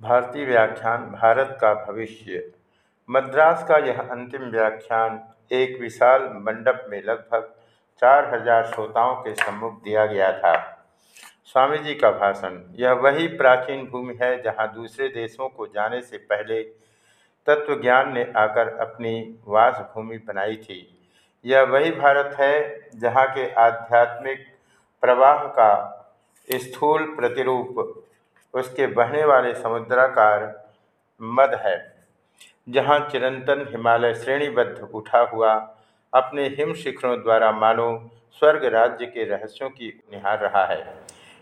भारतीय व्याख्यान, भारत का भविष्य। मद्रास का यह अंतिम व्याख्यान एक विशाल मंडप में लगभग चार हज़ार श्रोताओं के सम्मुख दिया गया था। स्वामी जी का भाषण, यह वही प्राचीन भूमि है जहाँ दूसरे देशों को जाने से पहले तत्वज्ञान ने आकर अपनी वासभूमि बनाई थी। यह वही भारत है जहाँ के आध्यात्मिक प्रवाह का स्थूल प्रतिरूप उसके बहने वाले समुद्राकार मद है। जहाँ चिरंतन हिमालय श्रेणीबद्ध उठा हुआ, अपने हिम शिखरों द्वारा मानो स्वर्ग राज्य के रहस्यों की निहार रहा है।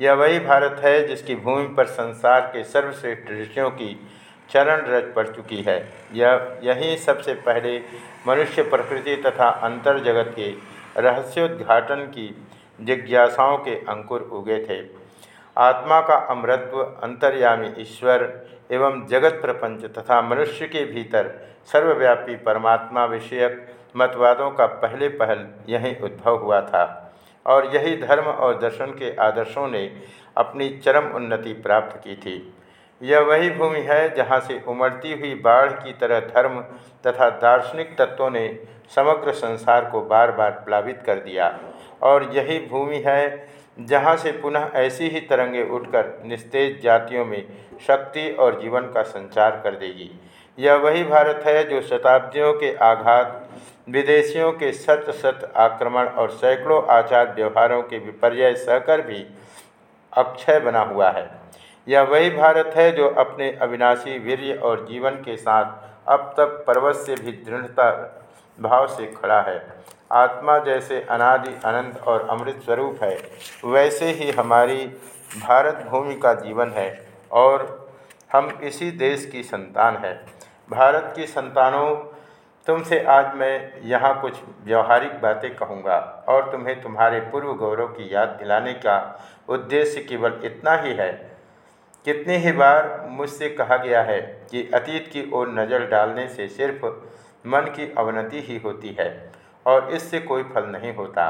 यह वही भारत है जिसकी भूमि पर संसार के सर्वश्रेष्ठ ऋषियों की चरण रच पड़ चुकी है। यह, यही सबसे पहले मनुष्य प्रकृति तथा अंतर जगत के रहस्योद्घाटन की जिज्ञासाओं के अंकुर उगे थे। आत्मा का अमृत्व, अंतर्यामी ईश्वर एवं जगत प्रपंच तथा मनुष्य के भीतर सर्वव्यापी परमात्मा विषयक मतवादों का पहले पहल यही उद्भव हुआ था। और यही धर्म और दर्शन के आदर्शों ने अपनी चरम उन्नति प्राप्त की थी। यह वही भूमि है जहाँ से उमड़ती हुई बाढ़ की तरह धर्म तथा दार्शनिक तत्वों ने समग्र संसार को बार बार प्लावित कर दिया। और यही भूमि है जहाँ से पुनः ऐसी ही तरंगे उठकर निस्तेज जातियों में शक्ति और जीवन का संचार कर देगी। यह वही भारत है जो शताब्दियों के आघात, विदेशियों के सत सत आक्रमण और सैकड़ों आचार व्यवहारों के विपर्य सहकर भी अक्षय बना हुआ है। यह वही भारत है जो अपने अविनाशी वीर्य और जीवन के साथ अब तक पर्वत से भी दृढ़ता भाव से खड़ा है। आत्मा जैसे अनादि अनंत और अमृत स्वरूप है, वैसे ही हमारी भारत भूमि का जीवन है और हम इसी देश की संतान है। भारत की संतानों, तुमसे आज मैं यहाँ कुछ व्यवहारिक बातें कहूँगा और तुम्हें तुम्हारे पूर्व गौरव की याद दिलाने का उद्देश्य केवल इतना ही है। कितनी ही बार मुझसे कहा गया है कि अतीत की ओर नज़र डालने से सिर्फ़ मन की अवनति ही होती है। और इससे कोई फल नहीं होता।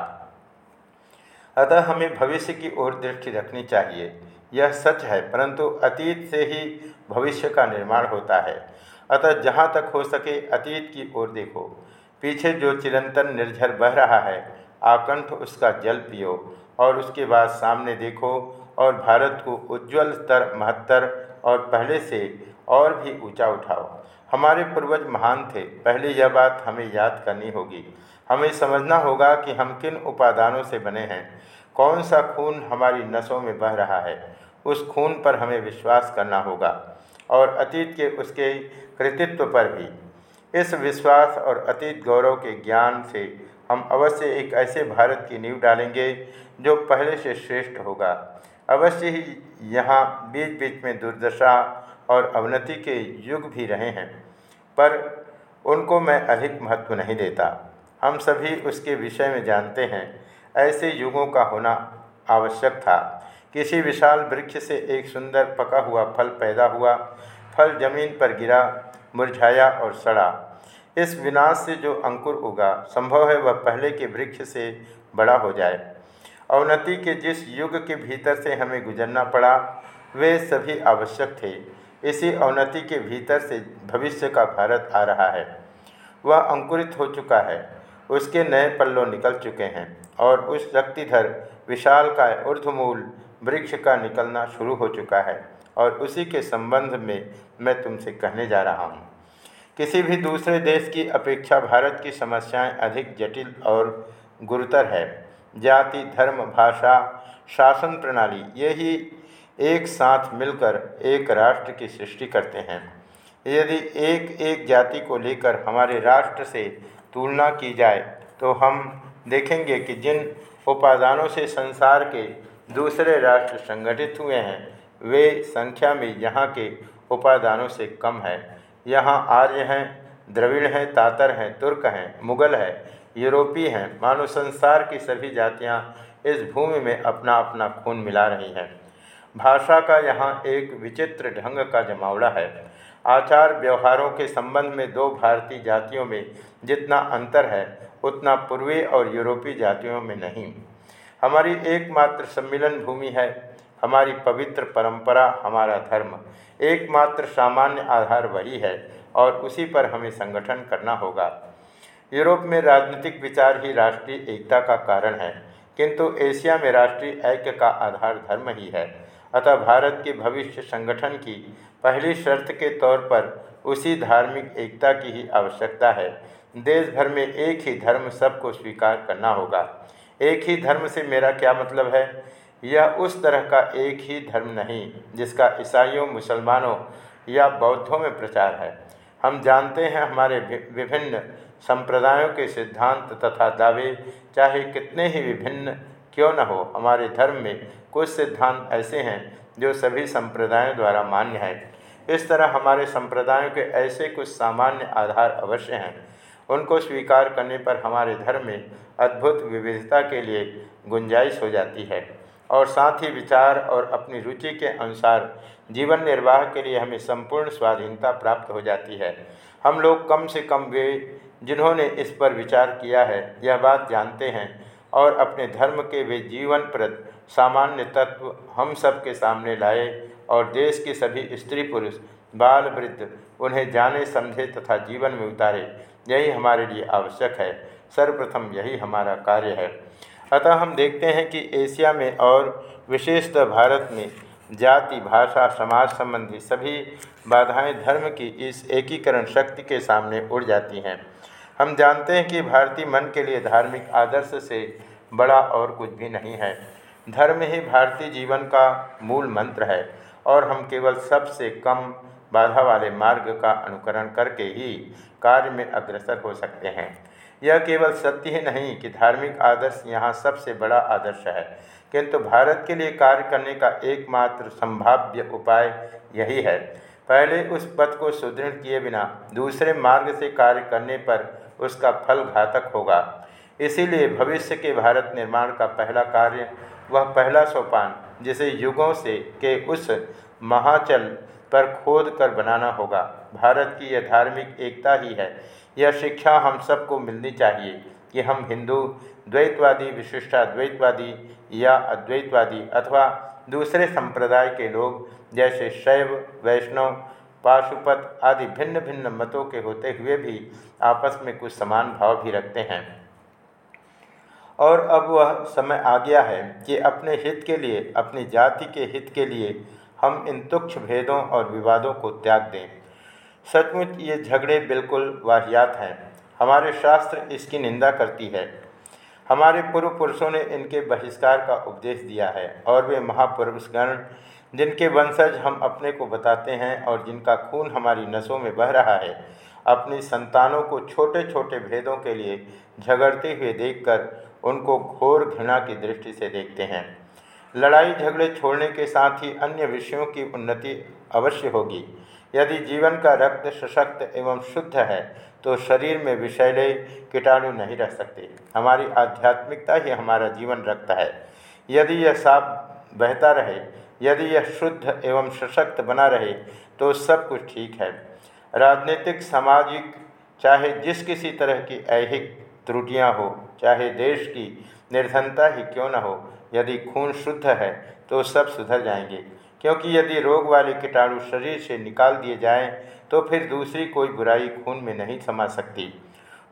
अतः हमें भविष्य की ओर दृष्टि रखनी चाहिए। यह सच है, परंतु अतीत से ही भविष्य का निर्माण होता है। अतः जहाँ तक हो सके अतीत की ओर देखो। पीछे जो चिरंतन निर्झर बह रहा है, आकंठ उसका जल पियो और उसके बाद सामने देखो और भारत को उज्ज्वल स्तर, महत्तर और पहले से और भी ऊँचा उठाओ। हमारे पूर्वज महान थे, पहले यह बात हमें याद करनी होगी। हमें समझना होगा कि हम किन उपादानों से बने हैं। कौन सा खून हमारी नसों में बह रहा है? उस खून पर हमें विश्वास करना होगा और अतीत के उसके कृतित्व पर भी। इस विश्वास और अतीत गौरव के ज्ञान से हम अवश्य एक ऐसे भारत की नींव डालेंगे जो पहले से श्रेष्ठ होगा। अवश्य ही यहाँ बीच बीच में दुर्दशा और अवनति के युग भी रहे हैं, पर उनको मैं अधिक महत्व नहीं देता। हम सभी उसके विषय में जानते हैं। ऐसे युगों का होना आवश्यक था। किसी विशाल वृक्ष से एक सुंदर पका हुआ फल पैदा हुआ। फल ज़मीन पर गिरा, मुरझाया और सड़ा। इस विनाश से जो अंकुर उगा, संभव है वह पहले के वृक्ष से बड़ा हो जाए। अवनति के जिस युग के भीतर से हमें गुजरना पड़ा, वे सभी आवश्यक थे। इसी अवनति के भीतर से भविष्य का भारत आ रहा है। वह अंकुरित हो चुका है। उसके नए पल्लों निकल चुके हैं और उस शक्तिधर विशाल का ऊर्धमूल वृक्ष का निकलना शुरू हो चुका है और उसी के संबंध में मैं तुमसे कहने जा रहा हूँ। किसी भी दूसरे देश की अपेक्षा भारत की समस्याएँ अधिक जटिल और गुरुतर है। जाति, धर्म, भाषा, शासन प्रणाली यही एक साथ मिलकर एक राष्ट्र की सृष्टि करते हैं। यदि एक एक जाति को लेकर हमारे राष्ट्र से तुलना की जाए तो हम देखेंगे कि जिन उपादानों से संसार के दूसरे राष्ट्र संगठित हुए हैं, वे संख्या में यहाँ के उपादानों से कम है। यहाँ आर्य हैं, द्रविड़ हैं, तातर हैं, तुर्क हैं, मुगल है यूरोपीय हैं मानो संसार की सभी जातियाँ इस भूमि में अपना अपना खून मिला रही हैं। भाषा का यहाँ एक विचित्र ढंग का जमावड़ा है। आचार व्यवहारों के संबंध में दो भारतीय जातियों में जितना अंतर है, उतना पूर्वी और यूरोपीय जातियों में नहीं। हमारी एकमात्र सम्मिलन भूमि है, हमारी पवित्र परंपरा, हमारा धर्म। एकमात्र सामान्य आधार वही है, और उसी पर हमें संगठन करना होगा। यूरोप में राजनीतिक विचार ही राष्ट्रीय एकता का कारण है, किंतु एशिया में राष्ट्रीय ऐक्य का आधार धर्म ही है। अतः भारत के भविष्य संगठन की पहली शर्त के तौर पर उसी धार्मिक एकता की ही आवश्यकता है। देश भर में एक ही धर्म सबको स्वीकार करना होगा। एक ही धर्म से मेरा क्या मतलब है? यह उस तरह का एक ही धर्म नहीं, जिसका ईसाइयों, मुसलमानों या बौद्धों में प्रचार है। हम जानते हैं हमारे विभिन्न संप्रदायों के सिद्धांत तथा दावे, चाहे कितने ही विभिन्न क्यों न हो, हमारे धर्म में कुछ सिद्धांत ऐसे हैं जो सभी संप्रदायों द्वारा मान्य है। इस तरह हमारे संप्रदायों के ऐसे कुछ सामान्य आधार अवश्य हैं। उनको स्वीकार करने पर हमारे धर्म में अद्भुत विविधता के लिए गुंजाइश हो जाती है। और साथ ही विचार और अपनी रुचि के अनुसार जीवन निर्वाह के लिए हमें संपूर्ण स्वाधीनता प्राप्त हो जाती है। हम लोग कम से कम वे जिन्होंने इस पर विचार किया है, यह बात जानते हैं और अपने धर्म के वे जीवनप्रद सामान्य तत्व हम सब के सामने लाए और देश के सभी स्त्री पुरुष, बाल वृद्ध उन्हें जाने समझे तथा जीवन में उतारे। यही हमारे लिए आवश्यक है। सर्वप्रथम यही हमारा कार्य है। अतः हम देखते हैं कि एशिया में और विशेषतः भारत में जाति, भाषा, समाज संबंधी सभी बाधाएँ धर्म की इस एकीकरण शक्ति के सामने उड़ जाती हैं। हम जानते हैं कि भारतीय मन के लिए धार्मिक आदर्श से बड़ा और कुछ भी नहीं है। धर्म ही भारतीय जीवन का मूल मंत्र है और हम केवल सबसे कम बाधा वाले मार्ग का अनुकरण करके ही कार्य में अग्रसर हो सकते हैं। यह केवल सत्य ही नहीं कि धार्मिक आदर्श यहाँ सबसे बड़ा आदर्श है, किंतु भारत के लिए कार्य करने का एकमात्र संभाव्य उपाय यही है। पहले उस पथ को सुदृढ़ किए बिना दूसरे मार्ग से कार्य करने पर उसका फल घातक होगा। इसीलिए भविष्य के भारत निर्माण का पहला कार्य वह पहला सोपान, जिसे युगों से के उस महाचल पर खोद कर बनाना होगा। भारत की यह धार्मिक एकता ही है। यह शिक्षा हम सबको मिलनी चाहिए कि हम हिंदू, द्वैतवादी विशिष्टाद्वैतवादी या अद्वैतवादी अथवा दूसरे संप्रदाय के लोग जैसे शैव, वैष्णव, पाशुपत आदि भिन्न भिन्न मतों के होते हुए भी आपस में कुछ समान भाव भी रखते हैं। और अब वह समय आ गया है कि अपने हित के लिए, अपनी जाति के हित के लिए हम इन तुक्ष भेदों और विवादों को त्याग दें। सचमुच ये झगड़े बिल्कुल वाहियात हैं। हमारे शास्त्र इसकी निंदा करती है। हमारे पूर्व पुरुषों ने इनके बहिष्कार का उपदेश दिया है और वे महापुरुषगण, जिनके वंशज हम अपने को बताते हैं और जिनका खून हमारी नसों में बह रहा है, अपनी संतानों को छोटे छोटे भेदों के लिए झगड़ते हुए देखकर उनको घोर घृणा की दृष्टि से देखते हैं। लड़ाई झगड़े छोड़ने के साथ ही अन्य विषयों की उन्नति अवश्य होगी। यदि जीवन का रक्त सशक्त एवं शुद्ध है तो शरीर में विषैले कीटाणु नहीं रह सकते। हमारी आध्यात्मिकता ही हमारा जीवन रक्त है। यदि यह साफ़ बहता रहे, यदि यह शुद्ध एवं सशक्त बना रहे तो सब कुछ ठीक है। राजनीतिक, सामाजिक, चाहे जिस किसी तरह की ऐहिक त्रुटियाँ हो, चाहे देश की निर्धनता ही क्यों न हो यदि खून शुद्ध है तो सब सुधर जाएँगे। क्योंकि यदि रोग वाले कीटाणु शरीर से निकाल दिए जाएँ तो फिर दूसरी कोई बुराई खून में नहीं समा सकती।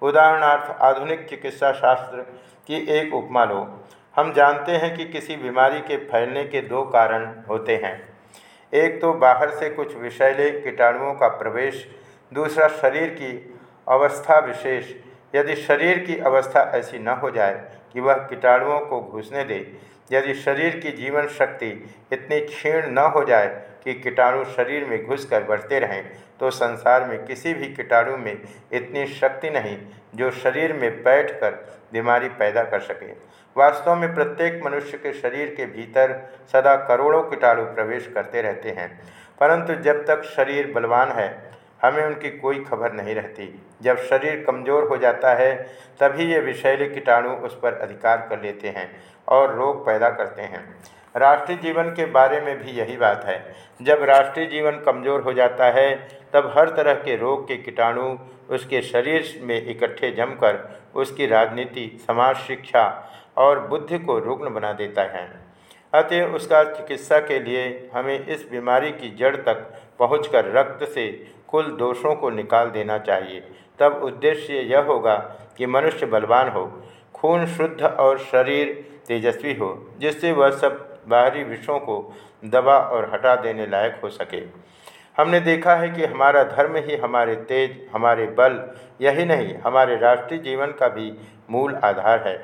उदाहरणार्थ, आधुनिक चिकित्सा शास्त्र की एक उपमा लो। हम जानते हैं कि किसी बीमारी के फैलने के दो कारण होते हैं। एक तो बाहर से कुछ विषैले कीटाणुओं का प्रवेश, दूसरा शरीर की अवस्था विशेष। यदि शरीर की अवस्था ऐसी न हो जाए कि वह कीटाणुओं को घुसने दे यदि शरीर की जीवन शक्ति इतनी क्षीण न हो जाए कि कीटाणु शरीर में घुसकर बढ़ते रहें तो संसार में किसी भी कीटाणु में इतनी शक्ति नहीं जो शरीर में बैठकर बीमारी पैदा कर सके। वास्तव में प्रत्येक मनुष्य के शरीर के भीतर सदा करोड़ों कीटाणु प्रवेश करते रहते हैं, परंतु जब तक शरीर बलवान है, हमें उनकी कोई खबर नहीं रहती। जब शरीर कमज़ोर हो जाता है, तभी ये विषैले कीटाणु उस पर अधिकार कर लेते हैं। और रोग पैदा करते हैं। राष्ट्रीय जीवन के बारे में भी यही बात है। जब राष्ट्रीय जीवन कमज़ोर हो जाता है, तब हर तरह के रोग के कीटाणु उसके शरीर में इकट्ठे जमकर उसकी राजनीति, समाज, शिक्षा और बुद्धि को रुग्ण बना देता है। अतः उसका चिकित्सा के लिए हमें इस बीमारी की जड़ तक पहुंचकर रक्त से कुल दोषों को निकाल देना चाहिए। तब उद्देश्य यह होगा कि मनुष्य बलवान हो, खून शुद्ध और शरीर तेजस्वी हो, जिससे वह सब बाहरी विषयों को दबा और हटा देने लायक हो सके। हमने देखा है कि हमारा धर्म ही हमारे तेज, हमारे बल, यही नहीं, हमारे राष्ट्रीय जीवन का भी मूल आधार है।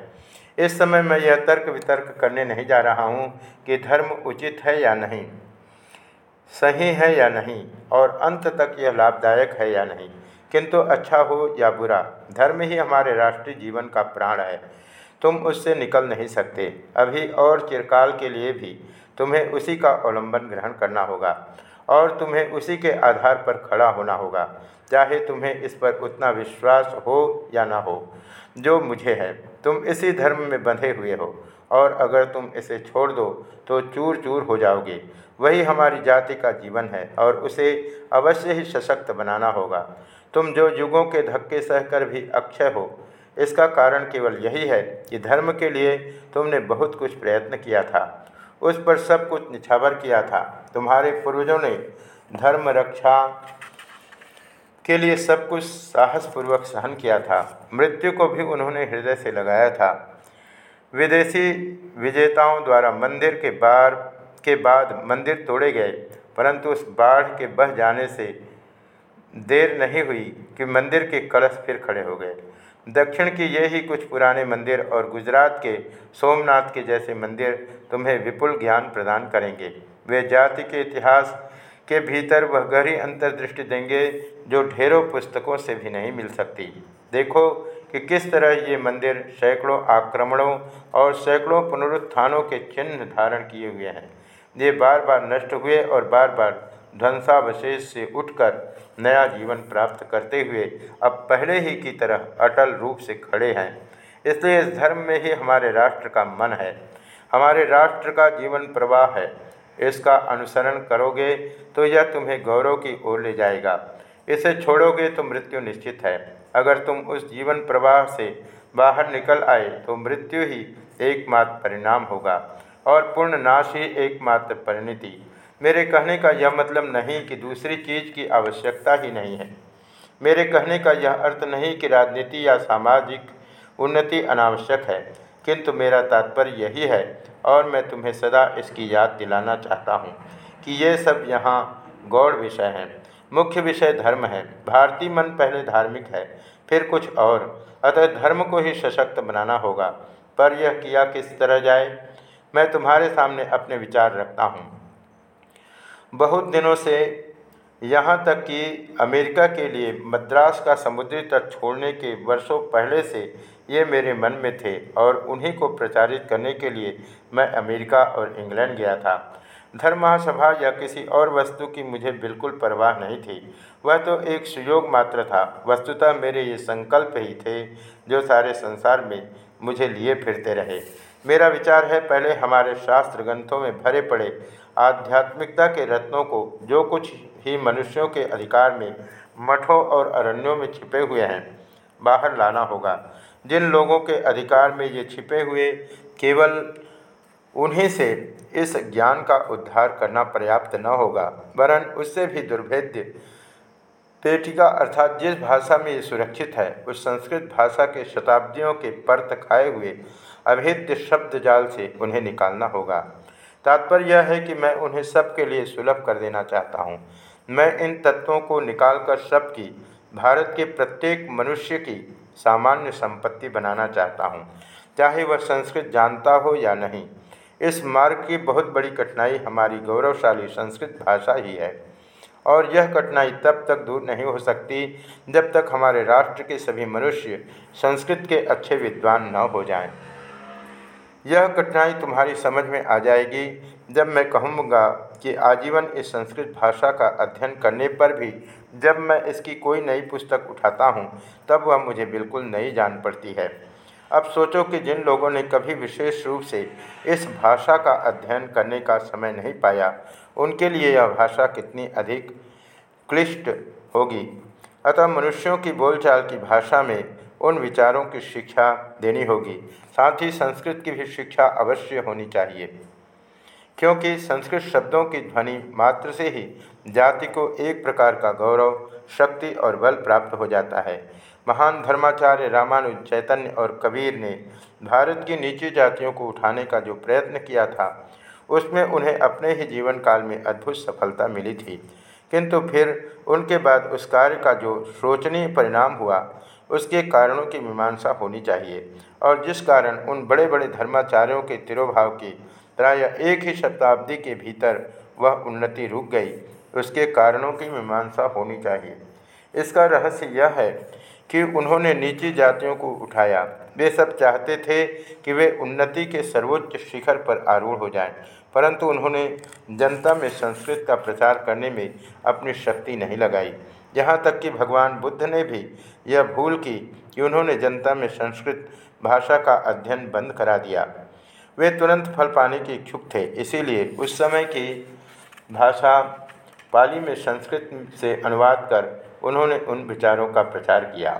इस समय मैं यह तर्क वितर्क करने नहीं जा रहा हूँ कि धर्म उचित है या नहीं, सही है या नहीं, और अंत तक यह लाभदायक है या नहीं। किंतु अच्छा हो या बुरा, धर्म ही हमारे राष्ट्रीय जीवन का प्राण है। तुम उससे निकल नहीं सकते। अभी और चिरकाल के लिए भी तुम्हें उसी का अवलंबन ग्रहण करना होगा और तुम्हें उसी के आधार पर खड़ा होना होगा, चाहे तुम्हें इस पर उतना विश्वास हो या ना हो, जो मुझे है। तुम इसी धर्म में बंधे हुए हो और अगर तुम इसे छोड़ दो तो चूर चूर हो जाओगे। वही हमारी जाति का जीवन है और उसे अवश्य ही सशक्त बनाना होगा। तुम जो युगों के धक्के सहकर भी अक्षय हो इसका कारण केवल यही है कि धर्म के लिए तुमने बहुत कुछ प्रयत्न किया था। उस पर सब कुछ निछावर किया था। तुम्हारे पूर्वजों ने धर्म रक्षा के लिए सब कुछ साहसपूर्वक सहन किया था। मृत्यु को भी उन्होंने हृदय से लगाया था। विदेशी विजेताओं द्वारा मंदिर के बार के बाद मंदिर तोड़े गए, परंतु उस बाढ़ के बह जाने से देर नहीं हुई कि मंदिर के कलश फिर खड़े हो गए। दक्षिण के ये ही कुछ पुराने मंदिर और गुजरात के सोमनाथ के जैसे मंदिर तुम्हें विपुल ज्ञान प्रदान करेंगे। वे जाति के इतिहास के भीतर वह गहरी अंतर्दृष्टि देंगे जो ढेरों पुस्तकों से भी नहीं मिल सकती। देखो कि किस तरह ये मंदिर सैकड़ों आक्रमणों और सैकड़ों पुनरुत्थानों के चिन्ह धारण किए हुए हैं। ये बार बार नष्ट हुए और बार बार ध्वंसावशेष से उठकर नया जीवन प्राप्त करते हुए अब पहले ही की तरह अटल रूप से खड़े हैं। इसलिए इस धर्म में ही हमारे राष्ट्र का मन है। हमारे राष्ट्र का जीवन प्रवाह है। इसका अनुसरण करोगे तो यह तुम्हें गौरव की ओर ले जाएगा। इसे छोड़ोगे तो मृत्यु निश्चित है। अगर तुम उस जीवन प्रवाह से बाहर निकल आए तो मृत्यु ही एकमात्र परिणाम होगा और पूर्ण नाश ही एकमात्र परिणति। मेरे कहने का यह मतलब नहीं कि दूसरी चीज़ की आवश्यकता ही नहीं है। मेरे कहने का यह अर्थ नहीं कि राजनीति या सामाजिक उन्नति अनावश्यक है, किंतु मेरा तात्पर्य यही है और मैं तुम्हें सदा इसकी याद दिलाना चाहता हूँ कि ये सब यहाँ गौड़ विषय हैं, मुख्य विषय धर्म है। भारतीय मन पहले धार्मिक है, फिर कुछ और। अतः धर्म को ही सशक्त बनाना होगा, पर यह किया किस तरह जाए, मैं तुम्हारे सामने अपने विचार रखता हूँ। बहुत दिनों से यहाँ तक कि अमेरिका के लिए मद्रास का समुद्री तट छोड़ने के वर्षों पहले से ये मेरे मन में थे और उन्हीं को प्रचारित करने के लिए मैं अमेरिका और इंग्लैंड गया था। धर्म महासभा या किसी और वस्तु की मुझे बिल्कुल परवाह नहीं थी। वह तो एक सुयोग मात्र था। वस्तुतः मेरे ये संकल्प ही थे जो सारे संसार में मुझे लिए फिरते रहे। मेरा विचार है, पहले हमारे शास्त्र ग्रंथों में भरे पड़े आध्यात्मिकता के रत्नों को जो कुछ ही मनुष्यों के अधिकार में मठों और अरण्यों में छिपे हुए हैं, बाहर लाना होगा। जिन लोगों के अधिकार में ये छिपे हुए, केवल उन्हीं से इस ज्ञान का उद्धार करना पर्याप्त न होगा, वरन उससे भी दुर्भेद्य पेटिका अर्थात जिस भाषा में ये सुरक्षित है, उस संस्कृत भाषा के शताब्दियों के परत खाए हुए अभेद्य शब्द जाल से उन्हें निकालना होगा। तात्पर्य यह है कि मैं उन्हें सबके लिए सुलभ कर देना चाहता हूँ। मैं इन तत्वों को निकालकर सबकी, भारत के प्रत्येक मनुष्य की सामान्य संपत्ति बनाना चाहता हूँ, चाहे वह संस्कृत जानता हो या नहीं। इस मार्ग की बहुत बड़ी कठिनाई हमारी गौरवशाली संस्कृत भाषा ही है। और यह कठिनाई तब तक दूर नहीं हो सकती, जब तक हमारे राष्ट्र के सभी मनुष्य संस्कृत के अच्छे विद्वान न हो जाएँ। यह कठिनाई तुम्हारी समझ में आ जाएगी। जब मैं कहूँगा कि आजीवन इस संस्कृत भाषा का अध्ययन करने पर भी जब मैं इसकी कोई नई पुस्तक उठाता हूँ, तब वह मुझे बिल्कुल नई जान पड़ती है। अब सोचो कि जिन लोगों ने कभी विशेष रूप से इस भाषा का अध्ययन करने का समय नहीं पाया, उनके लिए यह भाषा कितनी अधिक क्लिष्ट होगी। अतः मनुष्यों की बोलचाल की भाषा में उन विचारों की शिक्षा देनी होगी। साथ ही संस्कृत की भी शिक्षा अवश्य होनी चाहिए। क्योंकि संस्कृत शब्दों की ध्वनि मात्र से ही जाति को एक प्रकार का गौरव, शक्ति और बल प्राप्त हो जाता है। महान धर्माचार्य रामानुज चैतन्य और कबीर ने भारत की नीची जातियों को उठाने का जो प्रयत्न किया था, उसमें उन्हें अपने ही जीवन काल में अद्भुत सफलता मिली थी। किंतु फिर उनके बाद उस कार्य का जो शोचनीय परिणाम हुआ उसके कारणों की मीमांसा होनी चाहिए और जिस कारण उन बड़े बड़े धर्माचार्यों के तिरोभाव की प्राय एक ही शताब्दी के भीतर वह उन्नति रुक गई उसके कारणों की मीमांसा होनी चाहिए। इसका रहस्य यह है कि उन्होंने नीची जातियों को उठाया। वे सब चाहते थे कि वे उन्नति के सर्वोच्च शिखर पर आरूढ़ हो जाएँ, परंतु उन्होंने जनता में संस्कृत का प्रचार करने में अपनी शक्ति नहीं लगाई। यहाँ तक कि भगवान बुद्ध ने भी यह भूल की कि उन्होंने जनता में संस्कृत भाषा का अध्ययन बंद करा दिया। वे तुरंत फल पाने के इच्छुक थे, इसीलिए उस समय की भाषा पाली में संस्कृत से अनुवाद कर उन्होंने उन विचारों का प्रचार किया।